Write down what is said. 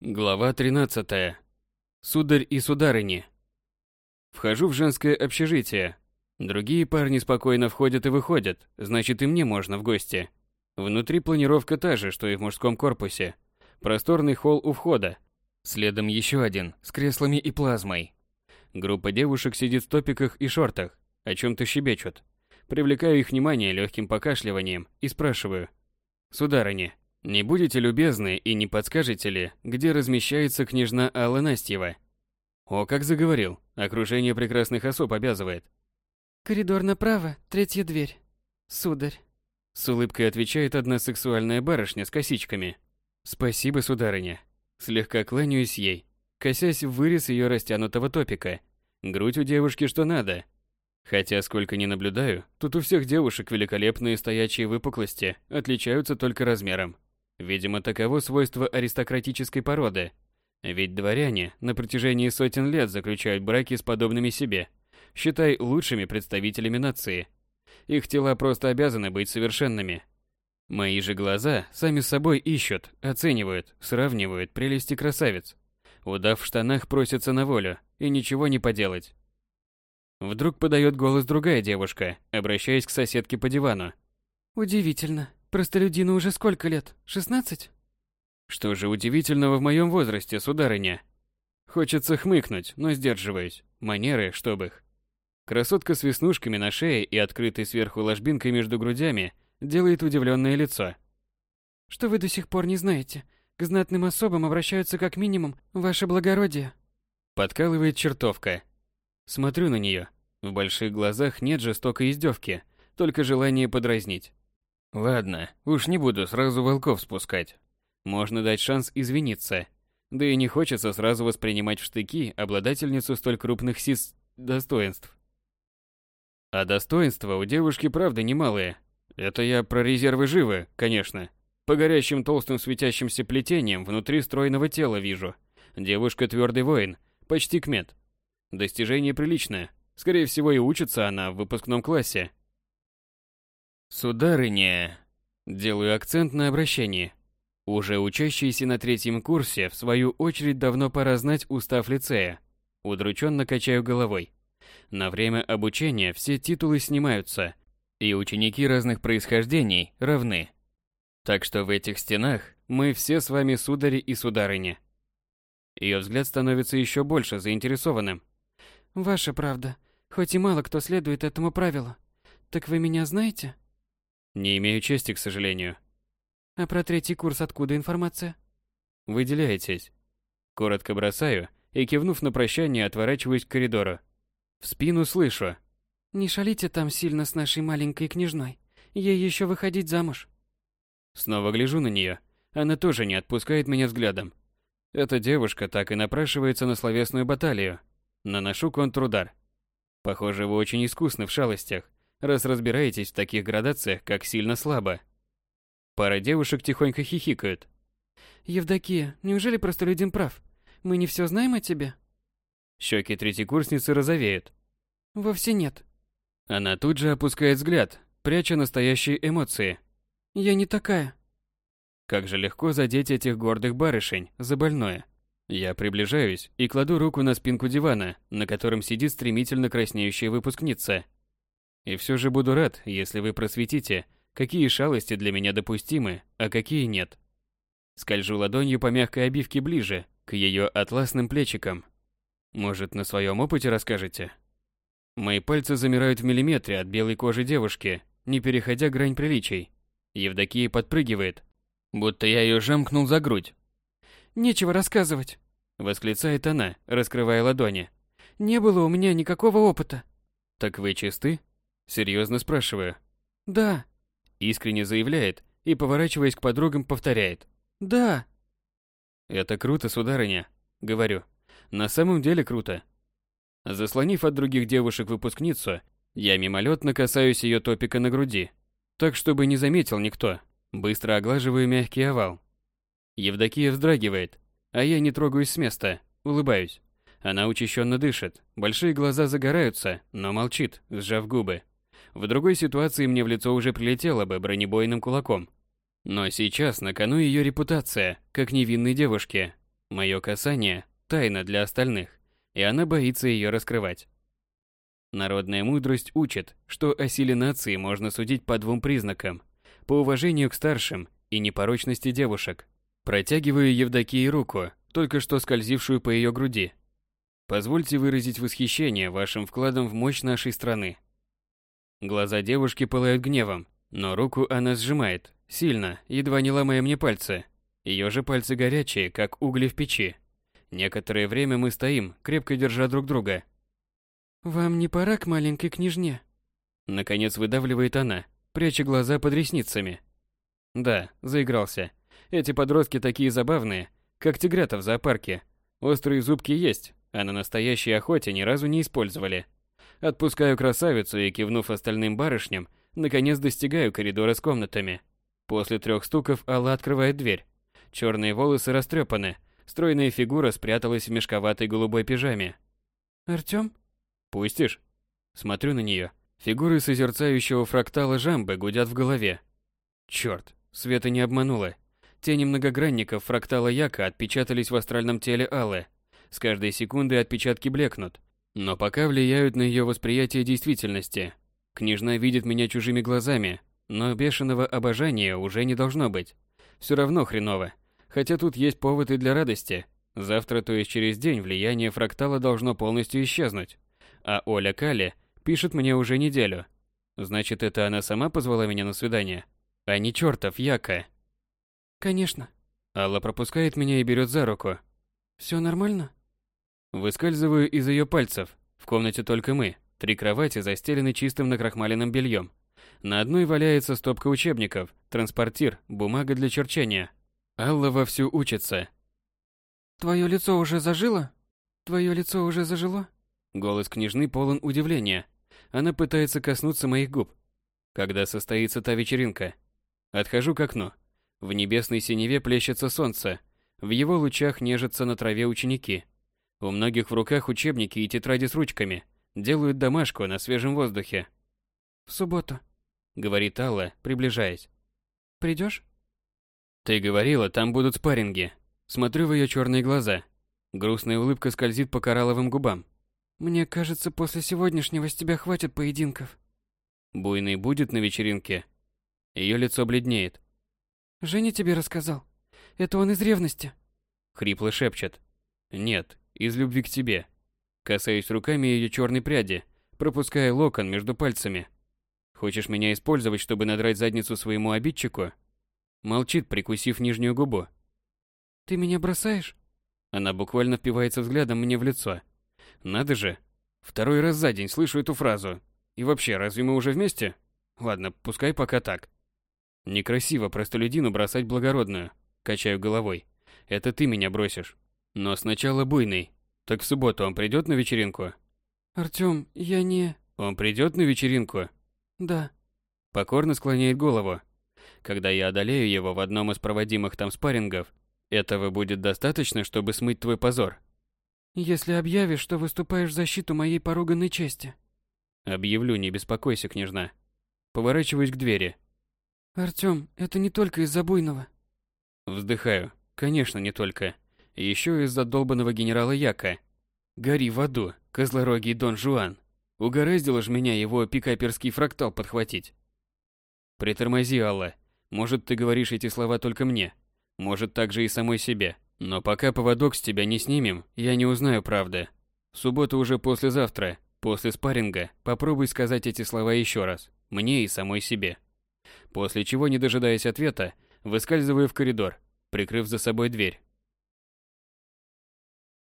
Глава 13. Сударь и сударыни. Вхожу в женское общежитие. Другие парни спокойно входят и выходят, значит и мне можно в гости. Внутри планировка та же, что и в мужском корпусе. Просторный холл у входа. Следом еще один, с креслами и плазмой. Группа девушек сидит в топиках и шортах, о чем-то щебечут. Привлекаю их внимание легким покашливанием и спрашиваю. «Сударыня, не будете любезны и не подскажете ли, где размещается княжна Алла Настьева? О, как заговорил. Окружение прекрасных особ обязывает. Коридор направо, третья дверь. Сударь. С улыбкой отвечает одна сексуальная барышня с косичками. Спасибо, сударыня. Слегка кланяюсь ей, косясь в вырез ее растянутого топика. Грудь у девушки что надо. Хотя сколько ни наблюдаю, тут у всех девушек великолепные стоячие выпуклости отличаются только размером. Видимо, таково свойство аристократической породы. Ведь дворяне на протяжении сотен лет заключают браки с подобными себе, считай лучшими представителями нации. Их тела просто обязаны быть совершенными. Мои же глаза сами собой ищут, оценивают, сравнивают прелести красавиц. Удав в штанах просится на волю, и ничего не поделать. Вдруг подает голос другая девушка, обращаясь к соседке по дивану. Удивительно. Простолюдину уже сколько лет? 16? Что же удивительного в моем возрасте, сударыня? Хочется хмыкнуть, но сдерживаюсь. Манеры, чтоб их. Красотка с веснушками на шее и открытой сверху ложбинкой между грудями делает удивленное лицо. Что вы до сих пор не знаете? К знатным особам обращаются как минимум ваше благородие. Подкалывает чертовка. Смотрю на нее. В больших глазах нет жестокой издевки, только желание подразнить. Ладно, уж не буду сразу волков спускать. Можно дать шанс извиниться. Да и не хочется сразу воспринимать в штыки обладательницу столь крупных сис... достоинств. А достоинства у девушки правда немалые. Это я про резервы живы, конечно. По горящим толстым светящимся плетениям внутри стройного тела вижу. Девушка твердый воин, почти кмет. Достижение приличное. Скорее всего и учится она в выпускном классе. Сударыня, делаю акцент на обращении. Уже учащийся на третьем курсе, в свою очередь, давно пора знать устав лицея. Удрученно качаю головой. На время обучения все титулы снимаются, и ученики разных происхождений равны. Так что в этих стенах мы все с вами судари и сударыни. Ее взгляд становится еще больше заинтересованным. Ваша правда, хоть и мало кто следует этому правилу. Так вы меня знаете? Не имею чести, к сожалению. А про третий курс откуда информация? Выделяетесь. Коротко бросаю и, кивнув на прощание, отворачиваюсь к коридору. В спину слышу. Не шалите там сильно с нашей маленькой княжной. Ей еще выходить замуж. Снова гляжу на нее. Она тоже не отпускает меня взглядом. Эта девушка так и напрашивается на словесную баталию. Наношу контрудар. Похоже, вы очень искусны в шалостях раз разбираетесь в таких градациях, как сильно-слабо. Пара девушек тихонько хихикают. Евдокия, неужели просто людям прав? Мы не все знаем о тебе? Щеки третьекурсницы розовеют. Вовсе нет. Она тут же опускает взгляд, пряча настоящие эмоции. Я не такая. Как же легко задеть этих гордых барышень за больное. Я приближаюсь и кладу руку на спинку дивана, на котором сидит стремительно краснеющая выпускница. И все же буду рад, если вы просветите, какие шалости для меня допустимы, а какие нет. Скольжу ладонью по мягкой обивке ближе, к ее атласным плечикам. Может, на своем опыте расскажете? Мои пальцы замирают в миллиметре от белой кожи девушки, не переходя грань приличий. Евдокия подпрыгивает, будто я ее жамкнул за грудь. «Нечего рассказывать», — восклицает она, раскрывая ладони. «Не было у меня никакого опыта». «Так вы чисты?» Серьезно спрашиваю. Да. Искренне заявляет и, поворачиваясь к подругам, повторяет. Да. Это круто, сударыня. Говорю. На самом деле круто. Заслонив от других девушек выпускницу, я мимолетно касаюсь ее топика на груди, так чтобы не заметил никто. Быстро оглаживаю мягкий овал. Евдокия вздрагивает, а я не трогаюсь с места, улыбаюсь. Она учащенно дышит, большие глаза загораются, но молчит, сжав губы. В другой ситуации мне в лицо уже прилетело бы бронебойным кулаком. Но сейчас на кону ее репутация, как невинной девушки. Мое касание – тайна для остальных, и она боится ее раскрывать. Народная мудрость учит, что о силе нации можно судить по двум признакам – по уважению к старшим и непорочности девушек. Протягиваю Евдокии руку, только что скользившую по ее груди. Позвольте выразить восхищение вашим вкладом в мощь нашей страны. Глаза девушки пылают гневом, но руку она сжимает, сильно, едва не ломая мне пальцы. Ее же пальцы горячие, как угли в печи. Некоторое время мы стоим, крепко держа друг друга. «Вам не пора к маленькой княжне?» Наконец выдавливает она, пряча глаза под ресницами. Да, заигрался. Эти подростки такие забавные, как тигрята в зоопарке. Острые зубки есть, а на настоящей охоте ни разу не использовали. Отпускаю красавицу и, кивнув остальным барышням, наконец достигаю коридора с комнатами. После трех стуков Алла открывает дверь. Черные волосы растрепаны, стройная фигура спряталась в мешковатой голубой пижаме. «Артём?» «Пустишь?» Смотрю на нее. Фигуры созерцающего фрактала жамбы гудят в голове. Черт, Света не обманула. Тени многогранников фрактала Яка отпечатались в астральном теле Аллы. С каждой секундой отпечатки блекнут, но пока влияют на ее восприятие действительности. Княжна видит меня чужими глазами, но бешеного обожания уже не должно быть. Все равно хреново. Хотя тут есть повод и для радости. Завтра, то есть через день, влияние фрактала должно полностью исчезнуть. А Оля Кали пишет мне уже неделю. Значит, это она сама позвала меня на свидание? А не чертов Яка. «Конечно». Алла пропускает меня и берет за руку. Все нормально?» Выскальзываю из ее пальцев. В комнате только мы. Три кровати застелены чистым накрахмаленным бельем. На одной валяется стопка учебников, транспортир, бумага для черчения. Алла вовсю учится. «Твое лицо уже зажило? Твое лицо уже зажило?» Голос княжны полон удивления. Она пытается коснуться моих губ. Когда состоится та вечеринка? Отхожу к окну. В небесной синеве плещется солнце. В его лучах нежатся на траве ученики. У многих в руках учебники и тетради с ручками. Делают домашку на свежем воздухе. «В субботу», — говорит Алла, приближаясь. «Придешь?» «Ты говорила, там будут спарринги». Смотрю в ее черные глаза. Грустная улыбка скользит по коралловым губам. «Мне кажется, после сегодняшнего с тебя хватит поединков». Буйный будет на вечеринке. Ее лицо бледнеет. «Женя тебе рассказал. Это он из ревности». Хрипло шепчет. «Нет, из любви к тебе. Касаюсь руками ее черной пряди, пропуская локон между пальцами. Хочешь меня использовать, чтобы надрать задницу своему обидчику? Молчит, прикусив нижнюю губу. Ты меня бросаешь? Она буквально впивается взглядом мне в лицо. Надо же. Второй раз за день слышу эту фразу. И вообще, разве мы уже вместе? Ладно, пускай пока так. Некрасиво простолюдину бросать благородную. Качаю головой. Это ты меня бросишь. Но сначала буйный. Так в субботу он придет на вечеринку? Артём, я не... Он придет на вечеринку? Да. Покорно склоняет голову. Когда я одолею его в одном из проводимых там спаррингов, этого будет достаточно, чтобы смыть твой позор. Если объявишь, что выступаешь в защиту моей поруганной чести. Объявлю, не беспокойся, княжна. Поворачиваюсь к двери. Артём, это не только из-за буйного. Вздыхаю. Конечно, не только. Еще из-за долбанного генерала Яка. Гори в аду, козлорогий Дон Жуан. Угораздило ж меня его пикаперский фрактал подхватить. Притормози, Алла. Может, ты говоришь эти слова только мне. Может, также и самой себе. Но пока поводок с тебя не снимем, я не узнаю правды. Суббота уже послезавтра. После спарринга попробуй сказать эти слова еще раз. Мне и самой себе. После чего, не дожидаясь ответа, выскальзываю в коридор, прикрыв за собой дверь.